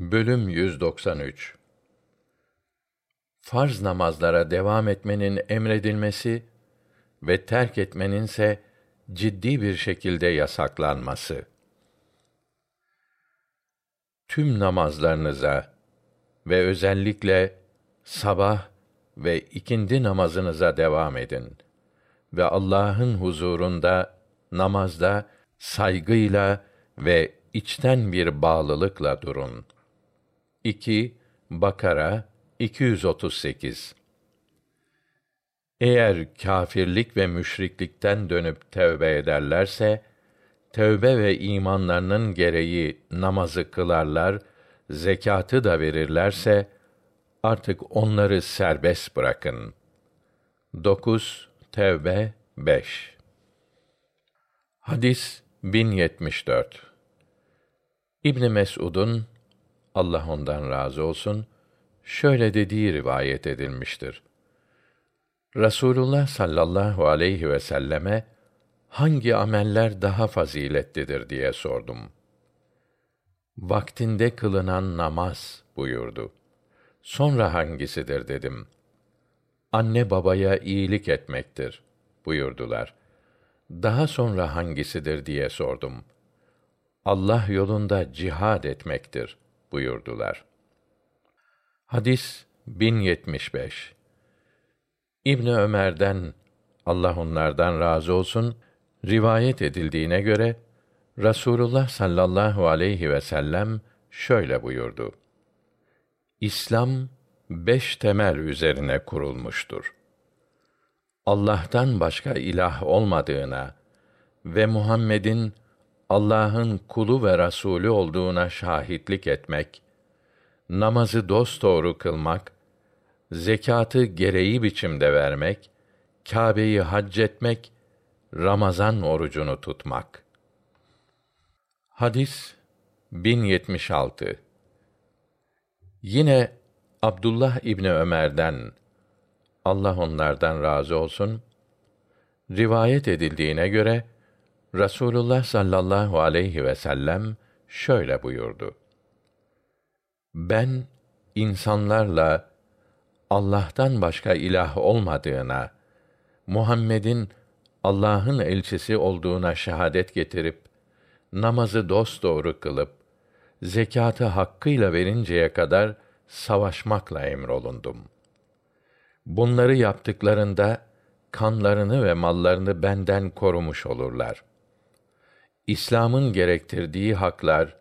Bölüm 193 Farz namazlara devam etmenin emredilmesi ve terk etmeninse ciddi bir şekilde yasaklanması. Tüm namazlarınıza ve özellikle sabah ve ikindi namazınıza devam edin ve Allah'ın huzurunda namazda saygıyla ve içten bir bağlılıkla durun. 2 Bakara 238 Eğer kâfirlik ve müşriklikten dönüp tövbe ederlerse, tövbe ve imanlarının gereği namazı kılarlar, zekatı da verirlerse, artık onları serbest bırakın. 9 Tevbe 5 Hadis 1074 İbn Mes'ud'un Allah ondan razı olsun şöyle dediği rivayet edilmiştir. Rasulullah sallallahu aleyhi ve selleme hangi ameller daha faziletlidir diye sordum. Vaktinde kılınan namaz buyurdu. Sonra hangisidir dedim. Anne babaya iyilik etmektir buyurdular. Daha sonra hangisidir diye sordum. Allah yolunda cihad etmektir buyurdular. Hadis 1075 İbn Ömer'den Allah onlardan razı olsun rivayet edildiğine göre Rasulullah sallallahu aleyhi ve sellem şöyle buyurdu. İslam beş temel üzerine kurulmuştur. Allah'tan başka ilah olmadığına ve Muhammed'in Allah'ın kulu ve rasulü olduğuna şahitlik etmek, namazı dosdoğru kılmak, zekatı gereği biçimde vermek, Kâbe'yi hac etmek, Ramazan orucunu tutmak. Hadis 1076 Yine Abdullah İbni Ömer'den Allah onlardan razı olsun rivayet edildiğine göre Rasulullah sallallahu aleyhi ve sellem şöyle buyurdu. Ben insanlarla Allah'tan başka ilah olmadığına, Muhammed'in Allah'ın elçisi olduğuna şehadet getirip namazı dosdoğru kılıp zekatı hakkıyla verinceye kadar savaşmakla emrolundum. Bunları yaptıklarında kanlarını ve mallarını benden korumuş olurlar. İslam'ın gerektirdiği haklar,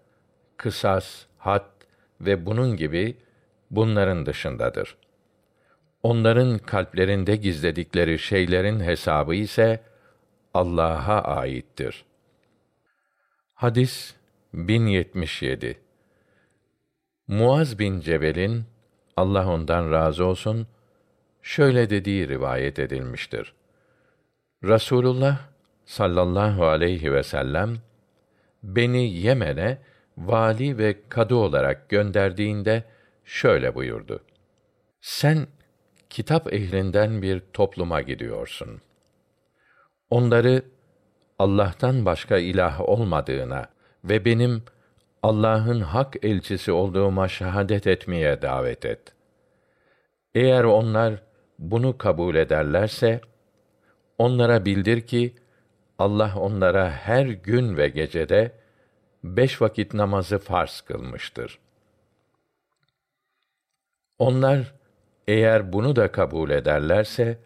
kısas, had ve bunun gibi bunların dışındadır. Onların kalplerinde gizledikleri şeylerin hesabı ise Allah'a aittir. Hadis 1077 Muaz bin Cebel'in Allah ondan razı olsun şöyle dediği rivayet edilmiştir. Rasulullah sallallahu aleyhi ve sellem beni Yemen'e vali ve kadı olarak gönderdiğinde şöyle buyurdu. Sen kitap ehlinden bir topluma gidiyorsun. Onları Allah'tan başka ilah olmadığına ve benim Allah'ın hak elçisi olduğuma şehadet etmeye davet et. Eğer onlar bunu kabul ederlerse onlara bildir ki Allah onlara her gün ve gecede beş vakit namazı farz kılmıştır. Onlar eğer bunu da kabul ederlerse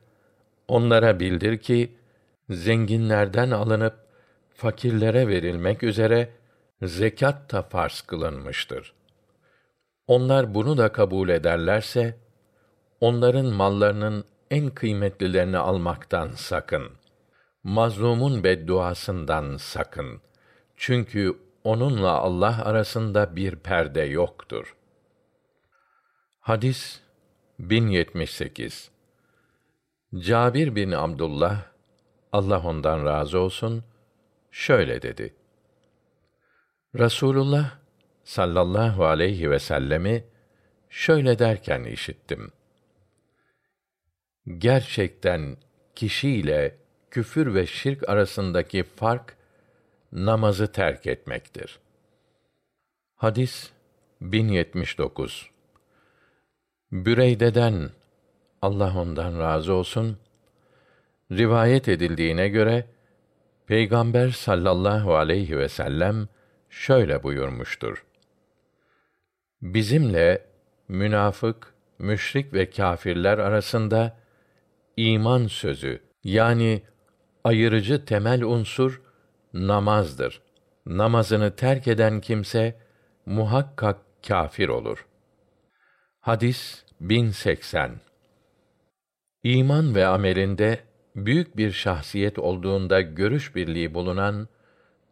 onlara bildir ki zenginlerden alınıp fakirlere verilmek üzere zekat da farz kılınmıştır. Onlar bunu da kabul ederlerse onların mallarının en kıymetlilerini almaktan sakın. Mazlumun bedduasından sakın. Çünkü onunla Allah arasında bir perde yoktur. Hadis 1078 Cabir bin Abdullah Allah ondan razı olsun şöyle dedi. Rasulullah sallallahu aleyhi ve sellemi şöyle derken işittim. Gerçekten kişiyle küfür ve şirk arasındaki fark namazı terk etmektir. Hadis 1079 Büreyde'den Allah ondan razı olsun rivayet edildiğine göre Peygamber sallallahu aleyhi ve sellem şöyle buyurmuştur. Bizimle münafık, müşrik ve kâfirler arasında iman sözü yani ayırıcı temel unsur namazdır. Namazını terk eden kimse muhakkak kâfir olur. Hadis 1080 İman ve amelinde büyük bir şahsiyet olduğunda görüş birliği bulunan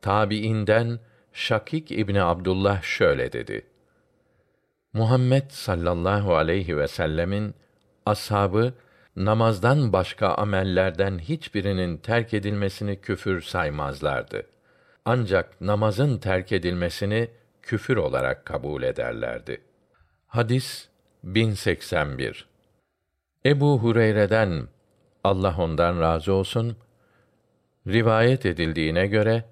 tabiinden Şakik İbni Abdullah şöyle dedi. Muhammed sallallahu aleyhi ve sellemin ashabı namazdan başka amellerden hiçbirinin terk edilmesini küfür saymazlardı. Ancak namazın terk edilmesini küfür olarak kabul ederlerdi. Hadis 1081 Ebu Hureyre'den Allah ondan razı olsun rivayet edildiğine göre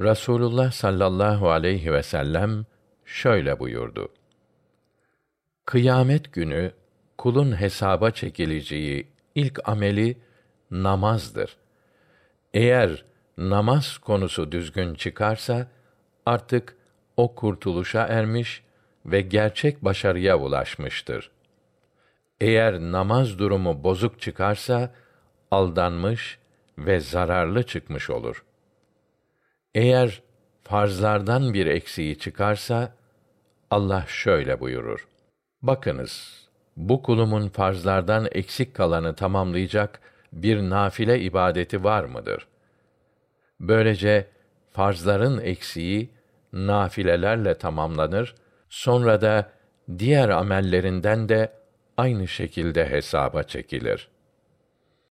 Rasulullah sallallahu aleyhi ve sellem şöyle buyurdu. Kıyamet günü kulun hesaba çekileceği ilk ameli namazdır. Eğer namaz konusu düzgün çıkarsa artık o kurtuluşa ermiş ve gerçek başarıya ulaşmıştır. Eğer namaz durumu bozuk çıkarsa aldanmış ve zararlı çıkmış olur. Eğer farzlardan bir eksiği çıkarsa Allah şöyle buyurur: Bakınız, bu kulumun farzlardan eksik kalanı tamamlayacak bir nafile ibadeti var mıdır? Böylece farzların eksiği nafilelerle tamamlanır, sonra da diğer amellerinden de aynı şekilde hesaba çekilir.''